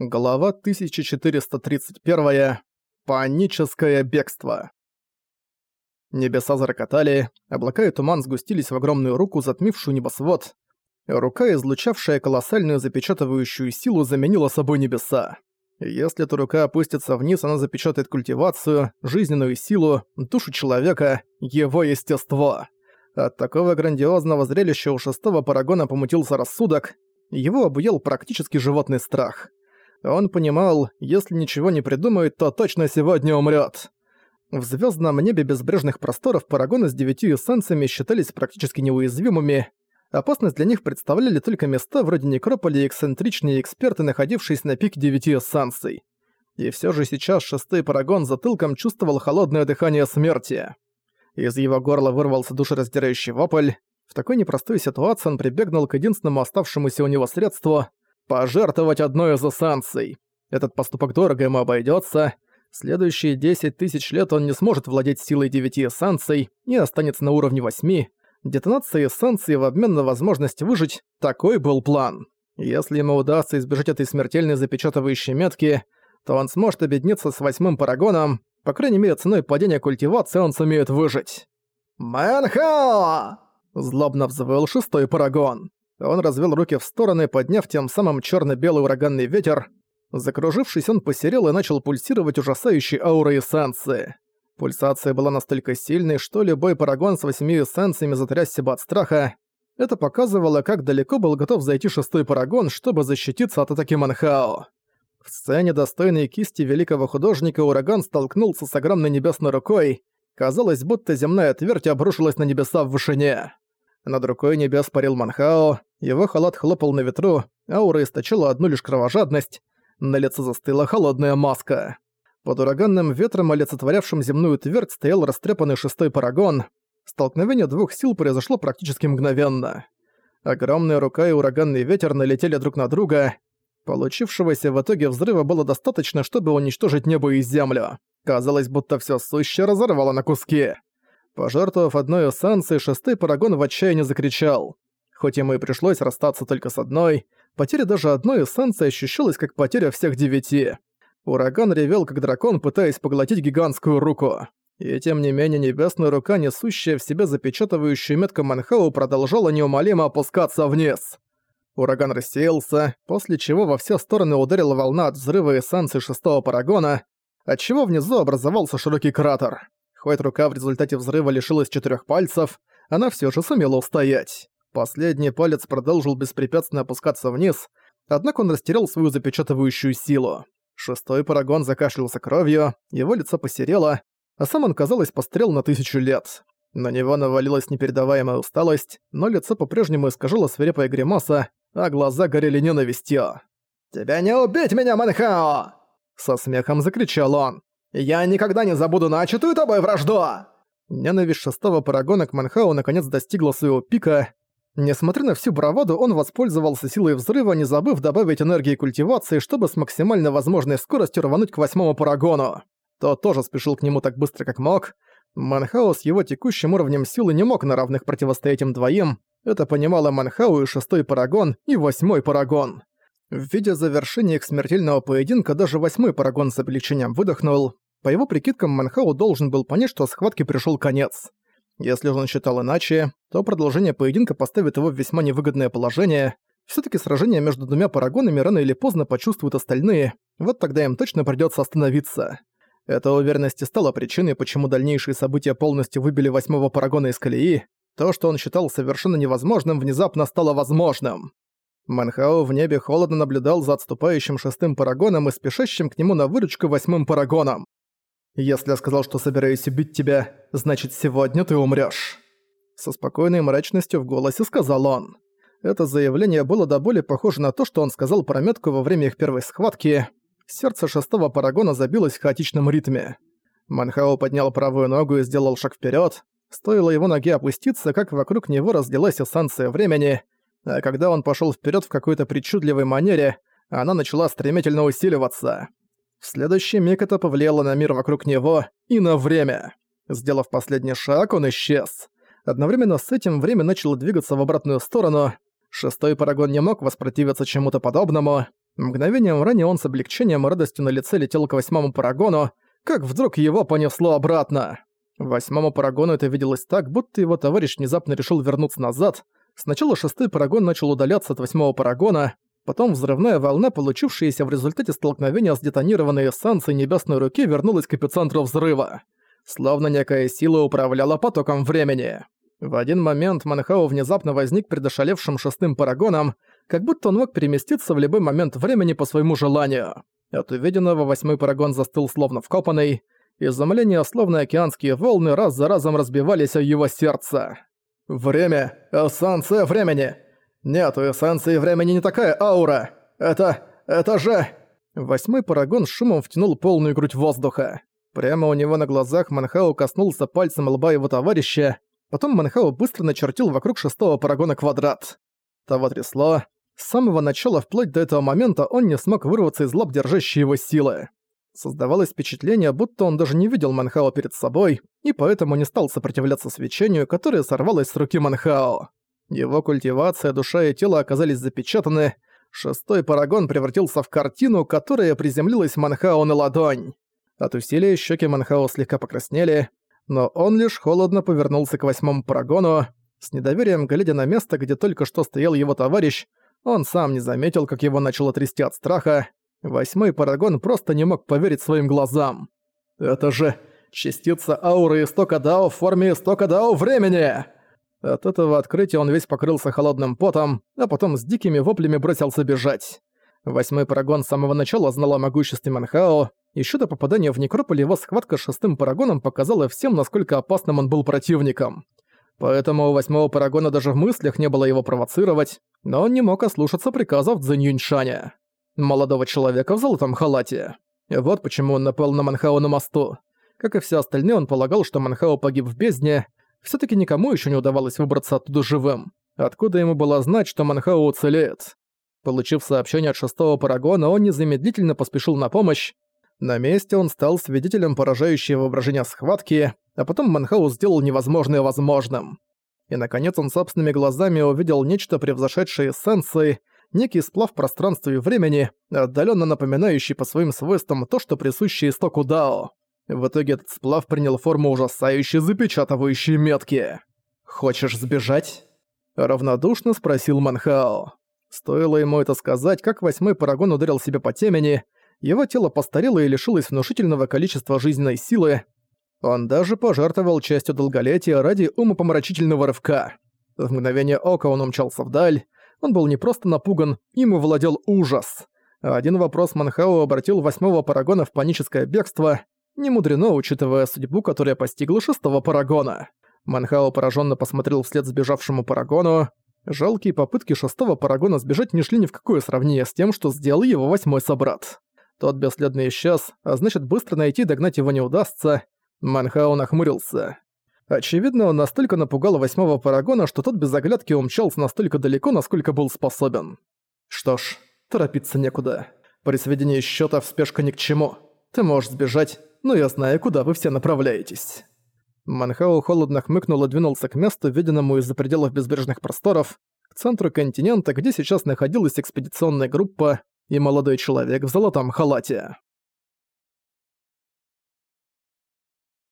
Глава 1431. Паническое бегство. Небеса зарокотали, облака и туман сгустились в огромную руку, затмившую небосвод. Рука, излучавшая колоссальную запечатывающую силу, заменила собой небеса. Если эта рука опустится вниз, она запечатает культивацию, жизненную силу, душу человека, его естество. От такого грандиозного зрелища у шестого парагона помутился рассудок, его обуял практически животный страх. Он понимал, если ничего не придумает, то точно сегодня умрет. В звездном небе безбрежных просторов парагоны с девятью эссенциями считались практически неуязвимыми. Опасность для них представляли только места вроде Некрополя и эксцентричные эксперты, находившиеся на пике девяти эссенций. И все же сейчас шестой парагон затылком чувствовал холодное дыхание смерти. Из его горла вырвался душераздирающий вопль. В такой непростой ситуации он прибегнул к единственному оставшемуся у него средству пожертвовать одной из эссанций. Этот поступок дорого ему обойдется. Следующие 10 тысяч лет он не сможет владеть силой 9 эссанций и останется на уровне 8. Детонация эссанции в обмен на возможность выжить – такой был план. Если ему удастся избежать этой смертельной запечатывающей метки, то он сможет объединиться с восьмым парагоном, по крайней мере ценой падения культивации он сумеет выжить. «Мэнхао!» – злобно взвыл шестой парагон. Он развел руки в стороны, подняв тем самым черно белый ураганный ветер. Закружившись, он посерел и начал пульсировать ужасающей аурой эссенции. Пульсация была настолько сильной, что любой парагон с восьми эссенциями затрясся бы от страха. Это показывало, как далеко был готов зайти шестой парагон, чтобы защититься от атаки Манхао. В сцене, достойной кисти великого художника, ураган столкнулся с огромной небесной рукой. Казалось, будто земная твердь обрушилась на небеса в вышине. Над рукой небес парил Манхао, его халат хлопал на ветру, аура источила одну лишь кровожадность, на лице застыла холодная маска. Под ураганным ветром, олицетворявшим земную твердь, стоял растрепанный шестой парагон. Столкновение двух сил произошло практически мгновенно. Огромная рука и ураганный ветер налетели друг на друга. Получившегося в итоге взрыва было достаточно, чтобы уничтожить небо и землю. Казалось, будто все сущее разорвало на куски. Пожертвовав одной эссенцией, шестой парагон в отчаянии закричал. Хоть ему и пришлось расстаться только с одной, потеря даже одной эссенции ощущалась как потеря всех девяти. Ураган ревел как дракон, пытаясь поглотить гигантскую руку. И тем не менее небесная рука, несущая в себе запечатывающую метку Манхау, продолжала неумолимо опускаться вниз. Ураган рассеялся, после чего во все стороны ударила волна от взрыва эссенции шестого парагона, отчего внизу образовался широкий кратер. Хоть рука в результате взрыва лишилась четырех пальцев, она все же сумела устоять. Последний палец продолжил беспрепятственно опускаться вниз, однако он растерял свою запечатывающую силу. Шестой парагон закашлялся кровью, его лицо посерело, а сам он, казалось, пострел на тысячу лет. На него навалилась непередаваемая усталость, но лицо по-прежнему искажало свирепая гримаса, а глаза горели ненавистью. «Тебя не убить меня, Манхао!» Со смехом закричал он. «Я никогда не забуду начатую тобой вражду!» Ненависть шестого парагона к Манхау наконец достигла своего пика, Несмотря на всю браваду, он воспользовался силой взрыва, не забыв добавить энергии культивации, чтобы с максимально возможной скоростью рвануть к восьмому парагону. Тот тоже спешил к нему так быстро, как мог. Манхау с его текущим уровнем силы не мог на равных противостоять им двоим. Это понимало Манхау и шестой парагон, и восьмой парагон. В виде завершения их смертельного поединка даже восьмой парагон с облегчением выдохнул. По его прикидкам, Манхау должен был понять, что схватке пришел конец. Если же он считал иначе, то продолжение поединка поставит его в весьма невыгодное положение. все таки сражение между двумя парагонами рано или поздно почувствуют остальные, вот тогда им точно придется остановиться. Эта уверенность и стала причиной, почему дальнейшие события полностью выбили восьмого парагона из колеи. То, что он считал совершенно невозможным, внезапно стало возможным. Манхао в небе холодно наблюдал за отступающим шестым парагоном и спешащим к нему на выручку восьмым парагоном. Если я сказал, что собираюсь убить тебя, значит, сегодня ты умрёшь». Со спокойной мрачностью в голосе сказал он. Это заявление было до боли похоже на то, что он сказал про метку во время их первой схватки. Сердце шестого парагона забилось в хаотичном ритме. Манхао поднял правую ногу и сделал шаг вперед. Стоило его ноге опуститься, как вокруг него разлилась эссенция времени, а когда он пошел вперед в какой-то причудливой манере, она начала стремительно усиливаться. В следующий миг это повлияло на мир вокруг него и на время. Сделав последний шаг, он исчез. Одновременно с этим время начало двигаться в обратную сторону. Шестой парагон не мог воспротивиться чему-то подобному. Мгновением ранее он с облегчением и радостью на лице летел к восьмому парагону, как вдруг его понесло обратно. Восьмому парагону это виделось так, будто его товарищ внезапно решил вернуться назад. Сначала шестой парагон начал удаляться от восьмого парагона, потом взрывная волна, получившаяся в результате столкновения с детонированной эссенцией небесной руки, вернулась к эпицентру взрыва. Словно некая сила управляла потоком времени. В один момент Манхау внезапно возник перед ошалевшим шестым парагоном, как будто он мог переместиться в любой момент времени по своему желанию. От увиденного восьмой парагон застыл словно вкопанный, изумление словно океанские волны раз за разом разбивались о его сердце. «Время! Эссенция времени! Нет, у эссенции времени не такая аура! Это... это же...» Восьмой парагон с шумом втянул полную грудь воздуха. Прямо у него на глазах Манхау коснулся пальцем лба его товарища, потом Манхау быстро начертил вокруг шестого парагона квадрат. Того трясло, с самого начала вплоть до этого момента он не смог вырваться из лап держащей его силы. Создавалось впечатление, будто он даже не видел Манхао перед собой, и поэтому не стал сопротивляться свечению, которое сорвалось с руки Манхао. Его культивация, душа и тело оказались запечатаны, шестой парагон превратился в картину, которая приземлилась Манхао на ладонь. От усилия щеки Манхао слегка покраснели, но он лишь холодно повернулся к восьмому парагону, с недоверием глядя на место, где только что стоял его товарищ, он сам не заметил, как его начало трясти от страха. Восьмой парагон просто не мог поверить своим глазам. «Это же частица ауры истока Дао в форме истока Дао времени!» От этого открытия он весь покрылся холодным потом, а потом с дикими воплями бросился бежать. Восьмой парагон с самого начала знал о могуществе Манхао, еще до попадания в Некрополь его схватка с шестым парагоном показала всем, насколько опасным он был противником. Поэтому у восьмого парагона даже в мыслях не было его провоцировать, но он не мог ослушаться приказов Цзинь Юньшаня, молодого человека в золотом халате. Вот почему он напал на Манхао на мосту. Как и все остальные, он полагал, что Манхао погиб в бездне. все таки никому еще не удавалось выбраться оттуда живым. Откуда ему было знать, что Манхао уцелеет? Получив сообщение от шестого парагона, он незамедлительно поспешил на помощь. На месте он стал свидетелем поражающей воображения схватки, а потом Манхау сделал невозможное возможным. И наконец он собственными глазами увидел нечто превзошедшее эссенции, некий сплав пространства и времени, отдаленно напоминающий по своим свойствам то, что присуще истоку Дао. В итоге этот сплав принял форму ужасающей запечатывающей метки. «Хочешь сбежать?» Равнодушно спросил Манхао. Стоило ему это сказать, как восьмой парагон ударил себе по темени, его тело постарело и лишилось внушительного количества жизненной силы, он даже пожертвовал частью долголетия ради умопомрачительного рывка. В мгновение ока он умчался вдаль. Он был не просто напуган, им владел ужас. Один вопрос Манхао обратил восьмого парагона в паническое бегство. Не мудрено, учитывая судьбу, которая постигла шестого парагона. Манхао пораженно посмотрел вслед сбежавшему парагону. Жалкие попытки шестого парагона сбежать не шли ни в какое сравнение с тем, что сделал его восьмой собрат. Тот бесследно исчез, а значит быстро найти и догнать его не удастся. Манхао нахмурился. Очевидно, он настолько напугал восьмого парагона, что тот без оглядки умчался настолько далеко, насколько был способен. Что ж, торопиться некуда. При сведении счётов спешка ни к чему. Ты можешь сбежать, но я знаю, куда вы все направляетесь. Манхао холодно хмыкнул и двинулся к месту, виденному из-за пределов безбрежных просторов, к центру континента, где сейчас находилась экспедиционная группа и молодой человек в золотом халате.